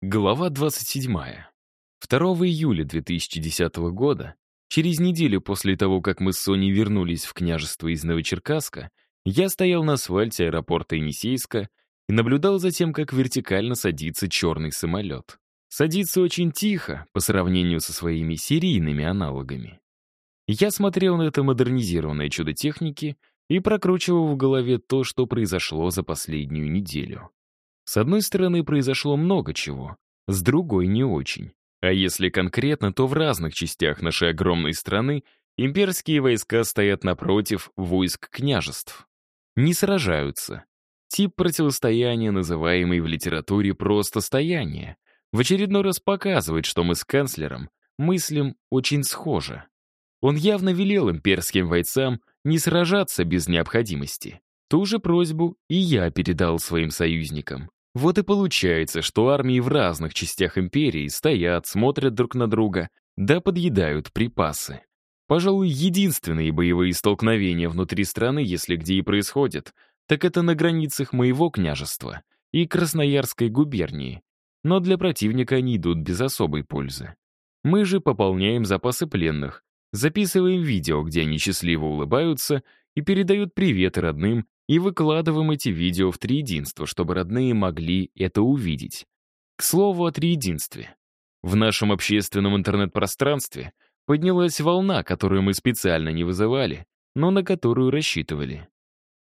Глава 27. 2 июля 2010 года, через неделю после того, как мы с Соней вернулись в княжество из Новочеркасска, я стоял на асфальте аэропорта Енисейска и наблюдал за тем, как вертикально садится черный самолет. Садится очень тихо по сравнению со своими серийными аналогами. Я смотрел на это модернизированное чудо техники и прокручивал в голове то, что произошло за последнюю неделю. С одной стороны, произошло много чего, с другой — не очень. А если конкретно, то в разных частях нашей огромной страны имперские войска стоят напротив войск княжеств. Не сражаются. Тип противостояния, называемый в литературе просто стояние, в очередной раз показывает, что мы с канцлером мыслим очень схоже. Он явно велел имперским бойцам не сражаться без необходимости. Ту же просьбу и я передал своим союзникам. Вот и получается, что армии в разных частях империи стоят, смотрят друг на друга, да подъедают припасы. Пожалуй, единственные боевые столкновения внутри страны, если где и происходят, так это на границах моего княжества и Красноярской губернии. Но для противника они идут без особой пользы. Мы же пополняем запасы пленных, записываем видео, где они счастливо улыбаются и передают привет родным и выкладываем эти видео в триединство, чтобы родные могли это увидеть. К слову о триединстве. В нашем общественном интернет-пространстве поднялась волна, которую мы специально не вызывали, но на которую рассчитывали.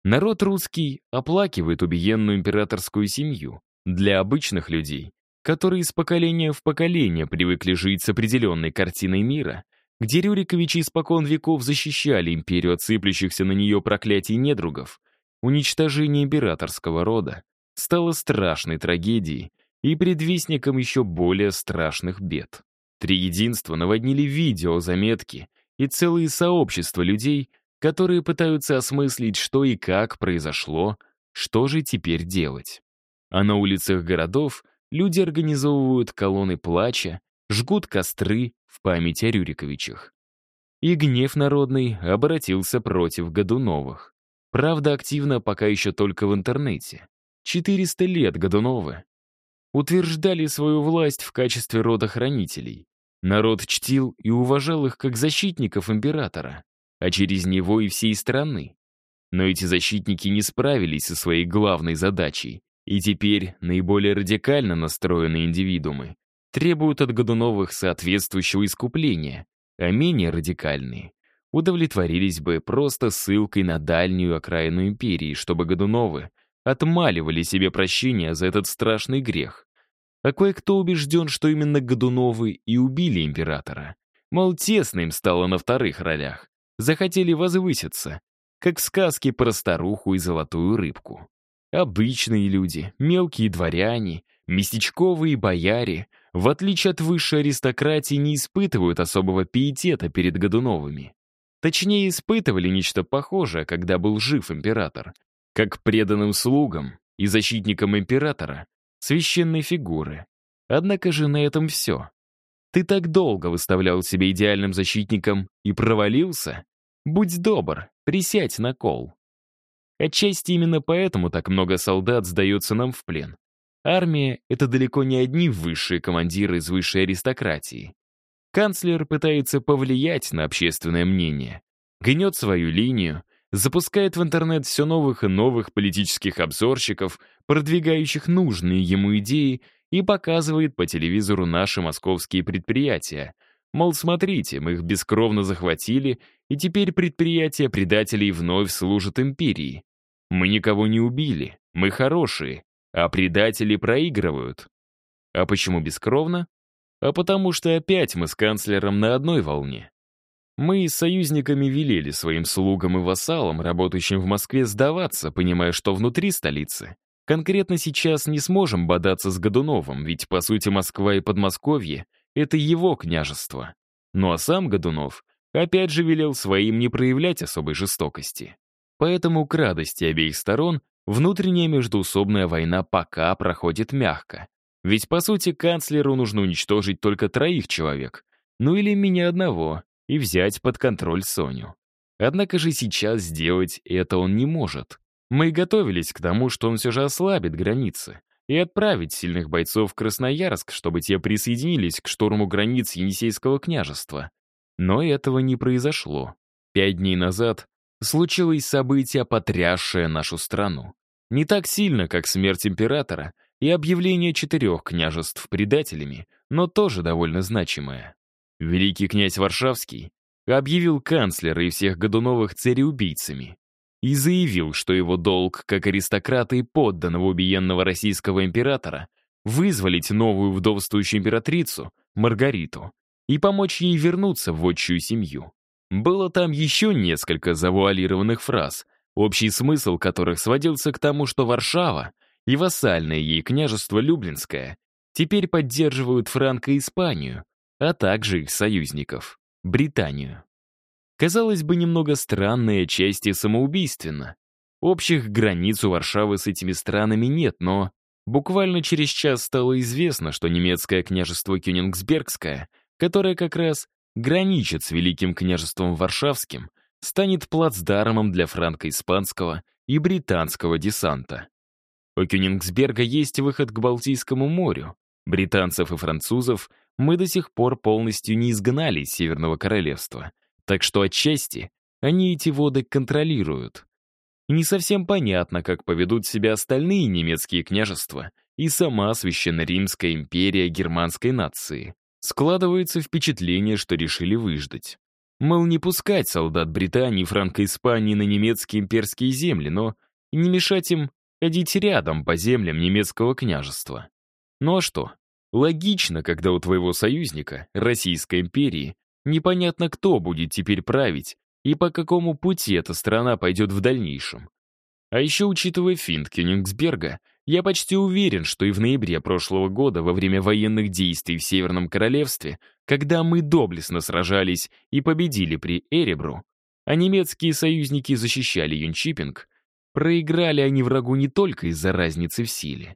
Народ русский оплакивает убиенную императорскую семью. Для обычных людей, которые из поколения в поколение привыкли жить с определенной картиной мира, где Рюриковичи испокон веков защищали империю от сыплющихся на нее проклятий недругов, уничтожение императорского рода стало страшной трагедией и предвестником еще более страшных бед. Три единства наводнили видео, заметки и целые сообщества людей, которые пытаются осмыслить, что и как произошло, что же теперь делать. А на улицах городов люди организовывают колонны плача, жгут костры в память о Рюриковичах. И гнев народный обратился против Годуновых. Правда, активно пока еще только в интернете. 400 лет Годуновы утверждали свою власть в качестве родохранителей. Народ чтил и уважал их как защитников императора, а через него и всей страны. Но эти защитники не справились со своей главной задачей, и теперь наиболее радикально настроенные индивидуумы требуют от Годуновых соответствующего искупления, а менее радикальные удовлетворились бы просто ссылкой на дальнюю окраину империи, чтобы Годуновы отмаливали себе прощения за этот страшный грех. А кое-кто убежден, что именно Годуновы и убили императора. Мол, тесно им стало на вторых ролях. Захотели возвыситься, как в сказке про старуху и золотую рыбку. Обычные люди, мелкие дворяне, местечковые бояре, в отличие от высшей аристократии, не испытывают особого пиетета перед Годуновыми. Точнее, испытывали нечто похожее, когда был жив император. Как преданным слугам и защитникам императора, священной фигуры. Однако же на этом все. Ты так долго выставлял себя идеальным защитником и провалился? Будь добр, присядь на кол. Отчасти именно поэтому так много солдат сдается нам в плен. Армия — это далеко не одни высшие командиры из высшей аристократии. Канцлер пытается повлиять на общественное мнение, гнет свою линию, запускает в интернет все новых и новых политических обзорщиков, продвигающих нужные ему идеи, и показывает по телевизору наши московские предприятия. Мол, смотрите, мы их бескровно захватили, и теперь предприятия предателей вновь служат империи. Мы никого не убили, мы хорошие, а предатели проигрывают. А почему бескровно? А потому что опять мы с канцлером на одной волне. Мы с союзниками велели своим слугам и вассалам, работающим в Москве, сдаваться, понимая, что внутри столицы конкретно сейчас не сможем бодаться с Годуновым, ведь, по сути, Москва и Подмосковье — это его княжество. Ну а сам Годунов опять же велел своим не проявлять особой жестокости. Поэтому к радости обеих сторон внутренняя междуусобная война пока проходит мягко, ведь, по сути, канцлеру нужно уничтожить только троих человек, ну или меня одного, и взять под контроль Соню. Однако же сейчас сделать это он не может. Мы готовились к тому, что он все же ослабит границы, и отправить сильных бойцов в Красноярск, чтобы те присоединились к штурму границ Енисейского княжества. Но этого не произошло. Пять дней назад случилось событие, потрясшее нашу страну. Не так сильно, как смерть императора и объявление четырех княжеств предателями, но тоже довольно значимое. Великий князь Варшавский объявил канцлера и всех Годуновых цареубийцами и заявил, что его долг, как аристократа и подданного убиенного российского императора, вызволить новую вдовствующую императрицу, Маргариту, и помочь ей вернуться в отчую семью. Было там еще несколько завуалированных фраз, общий смысл которых сводился к тому, что Варшава и вассальное ей княжество Люблинское теперь поддерживают Франко-Испанию, а также их союзников — Британию. Казалось бы, немного странно и отчасти самоубийственно. Общих границ у Варшавы с этими странами нет, но буквально через час стало известно, что немецкое княжество Кёнигсбергское, которое как раз граничит с Великим княжеством Варшавским, станет плацдармом для франко-испанского и британского десанта. У Кёнигсберга есть выход к Балтийскому морю. Британцев и французов мы до сих пор полностью не изгнали из Северного Королевства — так что отчасти они эти воды контролируют. не совсем понятно, как поведут себя остальные немецкие княжества и сама Священно-Римская империя германской нации. Складывается впечатление, что решили выждать. Мол, не пускать солдат Британии Франко-Испании на немецкие имперские земли, но не мешать им ходить рядом по землям немецкого княжества. Ну а что? Логично, когда у твоего союзника, Российской империи, Непонятно, кто будет теперь править и по какому пути эта страна пойдет в дальнейшем. А еще, учитывая финт Кёнигсберга, я почти уверен, что и в ноябре прошлого года, во время военных действий в Северном Королевстве, когда мы доблестно сражались и победили при Эребру, а немецкие союзники защищали Юнчипинг, проиграли они врагу не только из-за разницы в силе.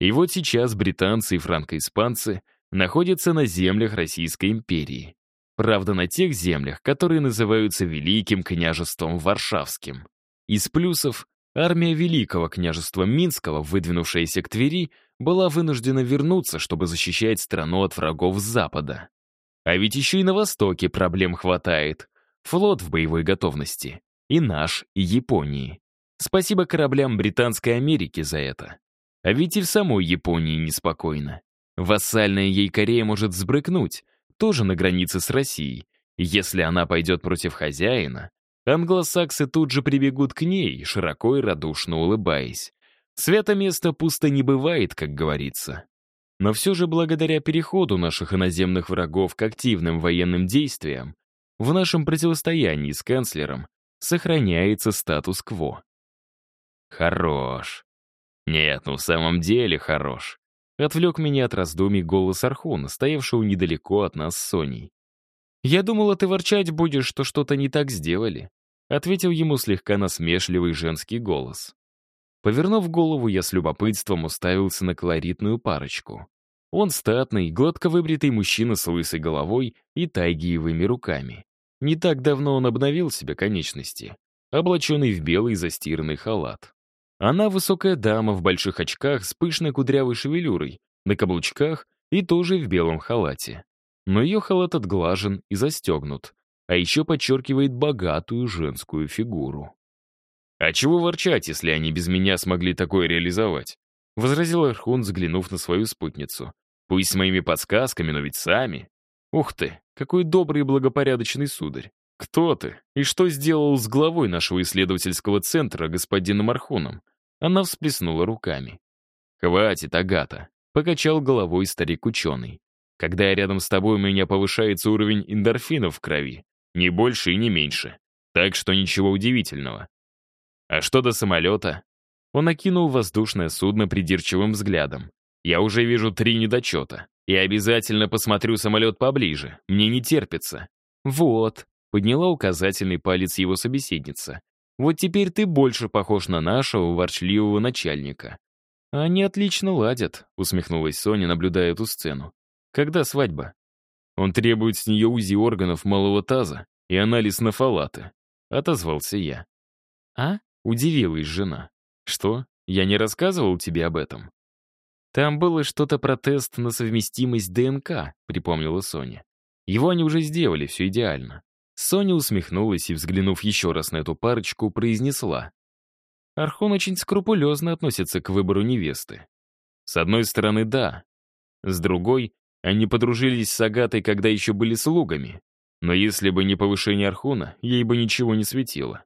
И вот сейчас британцы и франко-испанцы находятся на землях Российской империи. Правда, на тех землях, которые называются Великим княжеством Варшавским. Из плюсов армия Великого княжества Минского, выдвинувшаяся к Твери, была вынуждена вернуться, чтобы защищать страну от врагов с запада. А ведь еще и на востоке проблем хватает. Флот в боевой готовности. И наш, и Японии. Спасибо кораблям Британской Америки за это. А ведь и в самой Японии неспокойно. Вассальная ей Корея может взбрыкнуть, тоже на границе с Россией. Если она пойдет против хозяина, англосаксы тут же прибегут к ней, широко и радушно улыбаясь. Свято место пусто не бывает, как говорится. Но все же благодаря переходу наших иноземных врагов к активным военным действиям, в нашем противостоянии с канцлером сохраняется статус-кво. Хорош. Нет, ну в самом деле хорош. Отвлек меня от раздумий голос Архуна, стоявшего недалеко от нас с Соней. «Я думала, ты ворчать будешь, что что-то не так сделали», ответил ему слегка насмешливый женский голос. Повернув голову, я с любопытством уставился на колоритную парочку. Он статный, гладко выбритый мужчина с лысой головой и тайгиевыми руками. Не так давно он обновил себе конечности, облаченный в белый застиранный халат. Она высокая дама в больших очках с пышной кудрявой шевелюрой, на каблучках и тоже в белом халате. Но ее халат отглажен и застегнут, а еще подчеркивает богатую женскую фигуру. «А чего ворчать, если они без меня смогли такое реализовать?» — возразил Архун, взглянув на свою спутницу. «Пусть с моими подсказками, но ведь сами. Ух ты, какой добрый и благопорядочный сударь. Кто ты? И что сделал с главой нашего исследовательского центра, господином Архуном? Она всплеснула руками. «Хватит, Агата», — покачал головой старик-ученый. «Когда я рядом с тобой, у меня повышается уровень эндорфинов в крови. Не больше и не меньше. Так что ничего удивительного. А что до самолета?» Он окинул воздушное судно придирчивым взглядом. «Я уже вижу три недочета. И обязательно посмотрю самолет поближе. Мне не терпится». «Вот», — подняла указательный палец его собеседница. Вот теперь ты больше похож на нашего ворчливого начальника». «Они отлично ладят», — усмехнулась Соня, наблюдая эту сцену. «Когда свадьба?» «Он требует с нее УЗИ органов малого таза и анализ на фалаты», — отозвался я. «А?» — удивилась жена. «Что? Я не рассказывал тебе об этом?» Там было что-то про тест на совместимость ДНК, припомнила Соня. Его они уже сделали, все идеально. Соня усмехнулась и, взглянув еще раз на эту парочку, произнесла. Архон очень скрупулезно относится к выбору невесты. С одной стороны, да. С другой, они подружились с Агатой, когда еще были слугами. Но если бы не повышение Архуна, ей бы ничего не светило.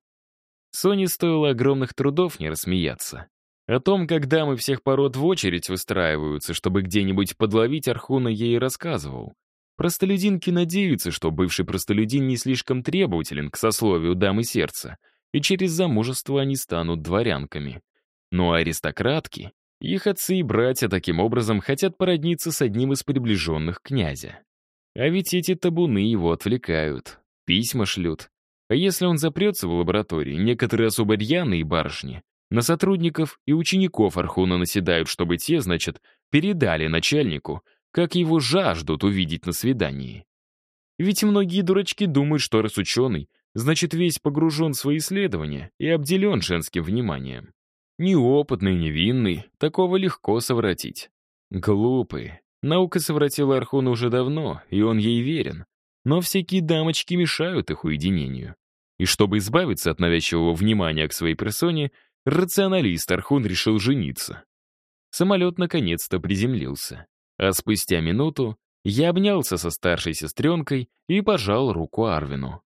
Соне стоило огромных трудов не рассмеяться. О том, как дамы всех пород в очередь выстраиваются, чтобы где-нибудь подловить Архуна, ей рассказывал. Простолюдинки надеются, что бывший простолюдин не слишком требователен к сословию дамы сердца, и через замужество они станут дворянками. Но аристократки, их отцы и братья таким образом хотят породниться с одним из приближенных князя. А ведь эти табуны его отвлекают, письма шлют. А если он запрется в лаборатории, некоторые особо рьяные барышни на сотрудников и учеников Архуна наседают, чтобы те, значит, передали начальнику, как его жаждут увидеть на свидании. Ведь многие дурачки думают, что раз ученый, значит весь погружен в свои исследования и обделен женским вниманием. Неопытный, невинный, такого легко совратить. Глупый. Наука совратила Архуна уже давно, и он ей верен. Но всякие дамочки мешают их уединению. И чтобы избавиться от навязчивого внимания к своей персоне, рационалист Архун решил жениться. Самолет наконец-то приземлился. А спустя минуту я обнялся со старшей сестренкой и пожал руку Арвину.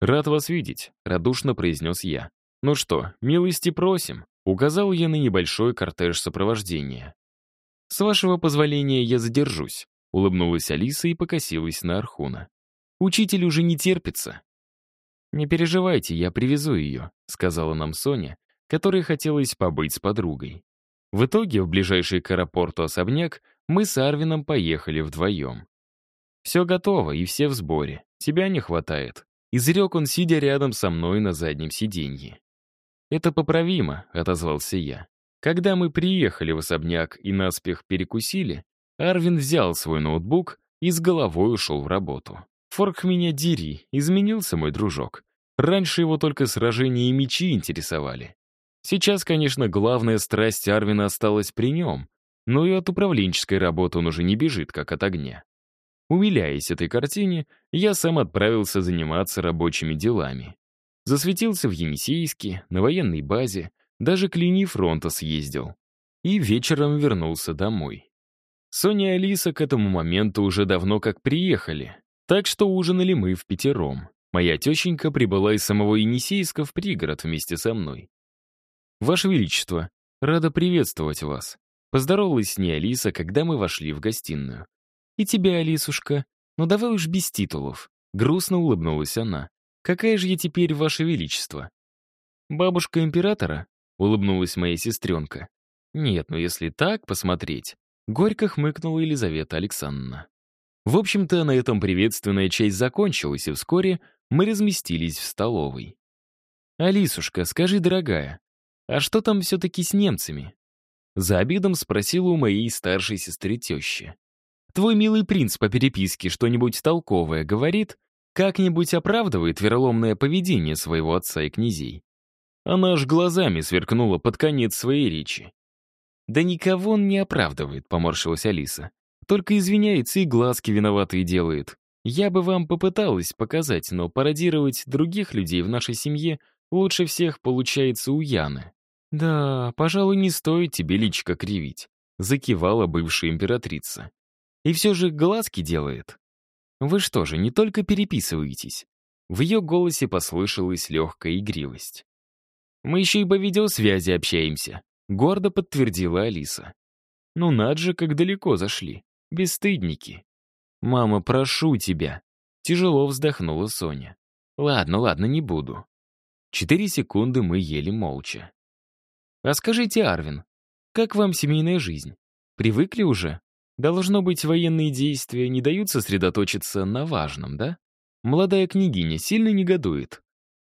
«Рад вас видеть», — радушно произнес я. «Ну что, милости просим», — указал я на небольшой кортеж сопровождения. «С вашего позволения я задержусь», — улыбнулась Алиса и покосилась на Архуна. «Учитель уже не терпится». «Не переживайте, я привезу ее», — сказала нам Соня, которой хотелось побыть с подругой. В итоге в ближайший к аэропорту особняк мы с Арвином поехали вдвоем. «Все готово, и все в сборе. Тебя не хватает», — изрек он, сидя рядом со мной на заднем сиденье. «Это поправимо», — отозвался я. Когда мы приехали в особняк и наспех перекусили, Арвин взял свой ноутбук и с головой ушел в работу. Форк меня дери, изменился мой дружок. Раньше его только сражения и мечи интересовали. Сейчас, конечно, главная страсть Арвина осталась при нем, но и от управленческой работы он уже не бежит, как от огня. Умиляясь этой картине, я сам отправился заниматься рабочими делами. Засветился в Енисейске, на военной базе, даже к линии фронта съездил. И вечером вернулся домой. Соня и Алиса к этому моменту уже давно как приехали, так что ужинали мы в пятером. Моя тещенька прибыла из самого Енисейска в пригород вместе со мной. «Ваше Величество, рада приветствовать вас», поздоровалась с ней Алиса, когда мы вошли в гостиную. «И тебя, Алисушка. Ну давай уж без титулов». Грустно улыбнулась она. «Какая же я теперь, Ваше Величество?» «Бабушка императора?» Улыбнулась моя сестренка. «Нет, ну если так посмотреть...» Горько хмыкнула Елизавета Александровна. В общем-то, на этом приветственная часть закончилась, и вскоре мы разместились в столовой. «Алисушка, скажи, дорогая, «А что там все-таки с немцами?» За обидом спросила у моей старшей сестры тещи. «Твой милый принц по переписке что-нибудь толковое говорит? Как-нибудь оправдывает вероломное поведение своего отца и князей?» Она аж глазами сверкнула под конец своей речи. «Да никого он не оправдывает», — поморщилась Алиса. «Только извиняется и глазки виноватые делает. Я бы вам попыталась показать, но пародировать других людей в нашей семье лучше всех получается у Яны. «Да, пожалуй, не стоит тебе личико кривить», — закивала бывшая императрица. «И все же глазки делает». «Вы что же, не только переписываетесь?» В ее голосе послышалась легкая игривость. «Мы еще и по видеосвязи общаемся», — гордо подтвердила Алиса. «Ну над же, как далеко зашли. Бесстыдники». «Мама, прошу тебя». Тяжело вздохнула Соня. «Ладно, ладно, не буду». Четыре секунды мы ели молча. А скажите, Арвин, как вам семейная жизнь? Привыкли уже? Должно быть, военные действия не дают сосредоточиться на важном, да? Молодая княгиня сильно негодует.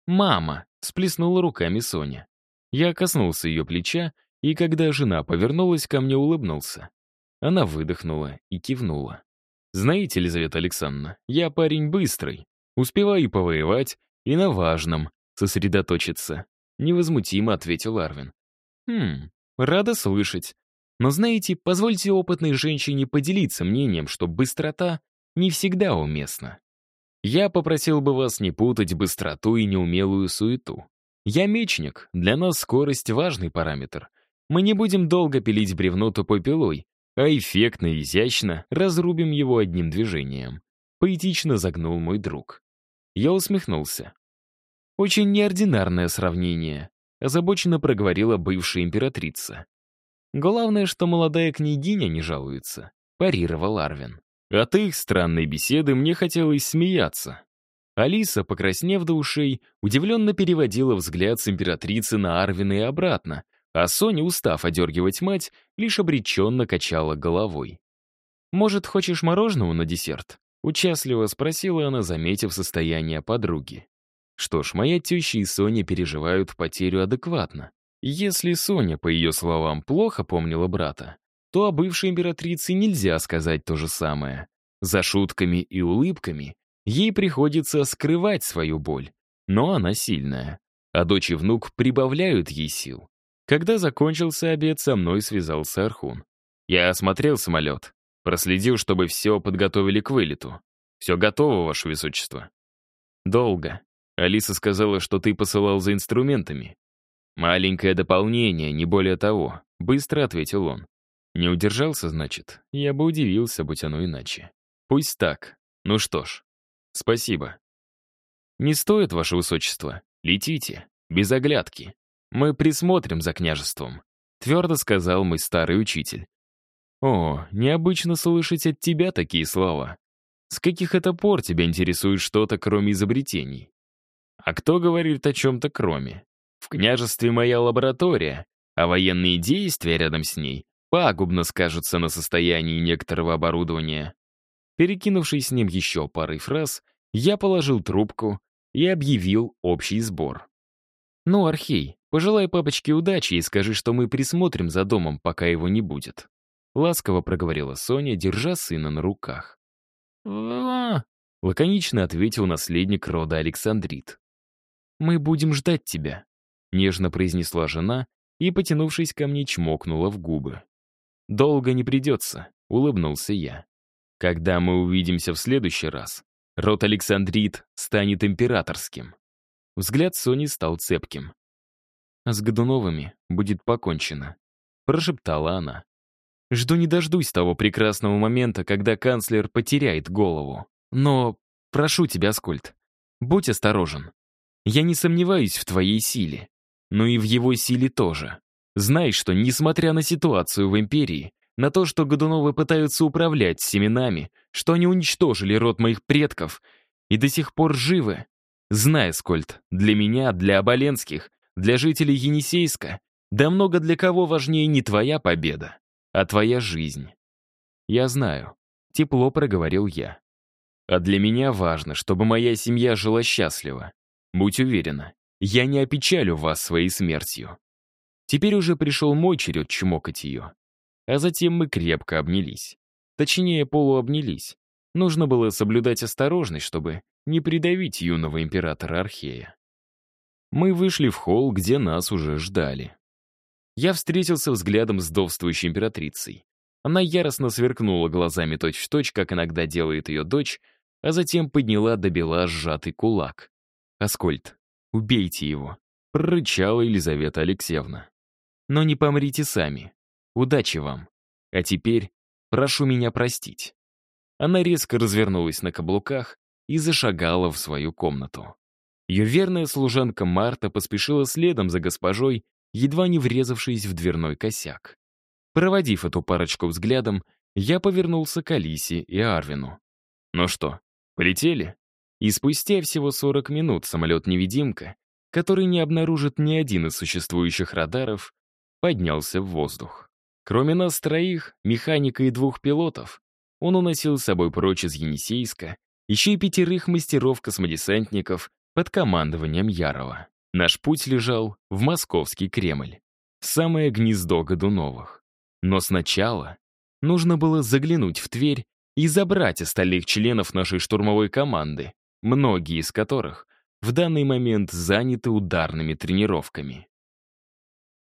«Мама!» — сплеснула руками Соня. Я коснулся ее плеча, и когда жена повернулась ко мне, улыбнулся. Она выдохнула и кивнула. «Знаете, Елизавета Александровна, я парень быстрый. Успеваю и повоевать, и на важном сосредоточиться», — невозмутимо ответил Арвин. «Хм, рада слышать. Но знаете, позвольте опытной женщине поделиться мнением, что быстрота не всегда уместна. Я попросил бы вас не путать быстроту и неумелую суету. Я мечник, для нас скорость — важный параметр. Мы не будем долго пилить бревно тупой пилой, а эффектно и изящно разрубим его одним движением. Поэтично загнул мой друг. Я усмехнулся. Очень неординарное сравнение, озабоченно проговорила бывшая императрица. Главное, что молодая княгиня не жалуется, парировал Арвин. От их странной беседы мне хотелось смеяться. Алиса, покраснев до ушей, удивленно переводила взгляд с императрицы на Арвина и обратно, а Соня, устав одергивать мать, лишь обреченно качала головой. «Может, хочешь мороженого на десерт?» Участливо спросила она, заметив состояние подруги. Что ж, моя теща и Соня переживают потерю адекватно. Если Соня, по ее словам, плохо помнила брата, то о бывшей императрице нельзя сказать то же самое. За шутками и улыбками ей приходится скрывать свою боль, но она сильная, а дочь и внук прибавляют ей сил. Когда закончился обед, со мной связался Архун. Я осмотрел самолет, проследил, чтобы все подготовили к вылету. Все готово, Ваше Высочество. Долго. Алиса сказала, что ты посылал за инструментами. Маленькое дополнение, не более того. Быстро ответил он. Не удержался, значит? Я бы удивился, будь оно иначе. Пусть так. Ну что ж, спасибо. Не стоит, Ваше Высочество. Летите, без оглядки. Мы присмотрим за княжеством», — твердо сказал мой старый учитель. «О, необычно слышать от тебя такие слова. С каких это пор тебя интересует что-то, кроме изобретений? А кто говорит о чем-то кроме? В княжестве моя лаборатория, а военные действия рядом с ней пагубно скажутся на состоянии некоторого оборудования». Перекинувшись с ним еще парой фраз, я положил трубку и объявил общий сбор. «Ну, Архей, пожелай папочке удачи и скажи, что мы присмотрим за домом, пока его не будет». Ласково проговорила Соня, держа сына на руках. Лаконично ответил наследник рода Александрит. «Мы будем ждать тебя», — нежно произнесла жена и, потянувшись ко мне, чмокнула в губы. «Долго не придется», — улыбнулся я. «Когда мы увидимся в следующий раз, род Александрит станет императорским». Взгляд Сони стал цепким. «А с Годуновыми будет покончено», — прошептала она. «Жду не дождусь того прекрасного момента, когда канцлер потеряет голову. Но прошу тебя, Скольд, будь осторожен. Я не сомневаюсь в твоей силе, но и в его силе тоже. Знай, что, несмотря на ситуацию в Империи, на то, что Годуновы пытаются управлять семенами, что они уничтожили род моих предков и до сих пор живы, Знай, Скольд, для меня, для Оболенских, для жителей Енисейска, да много для кого важнее не твоя победа, а твоя жизнь. Я знаю, тепло проговорил я. А для меня важно, чтобы моя семья жила счастливо. Будь уверена, я не опечалю вас своей смертью. Теперь уже пришел мой черед чмокать ее. А затем мы крепко обнялись. Точнее, полуобнялись. Нужно было соблюдать осторожность, чтобы не придавить юного императора Архея. Мы вышли в холл, где нас уже ждали. Я встретился взглядом с довствующей императрицей. Она яростно сверкнула глазами точь-в-точь, как иногда делает ее дочь, а затем подняла до бела сжатый кулак. «Аскольд, убейте его», — прорычала Елизавета Алексеевна. «Но не помрите сами. Удачи вам. А теперь прошу меня простить». Она резко развернулась на каблуках и зашагала в свою комнату. Ее верная служанка Марта поспешила следом за госпожой, едва не врезавшись в дверной косяк. Проводив эту парочку взглядом, я повернулся к Алисе и Арвину. «Ну что, полетели?» И спустя всего 40 минут самолет-невидимка, который не обнаружит ни один из существующих радаров, поднялся в воздух. Кроме нас троих, механика и двух пилотов, он уносил с собой прочь из Енисейска еще и пятерых мастеров-космодесантников под командованием Ярова. Наш путь лежал в московский Кремль, в самое гнездо Годуновых. Но сначала нужно было заглянуть в Тверь и забрать остальных членов нашей штурмовой команды, многие из которых в данный момент заняты ударными тренировками.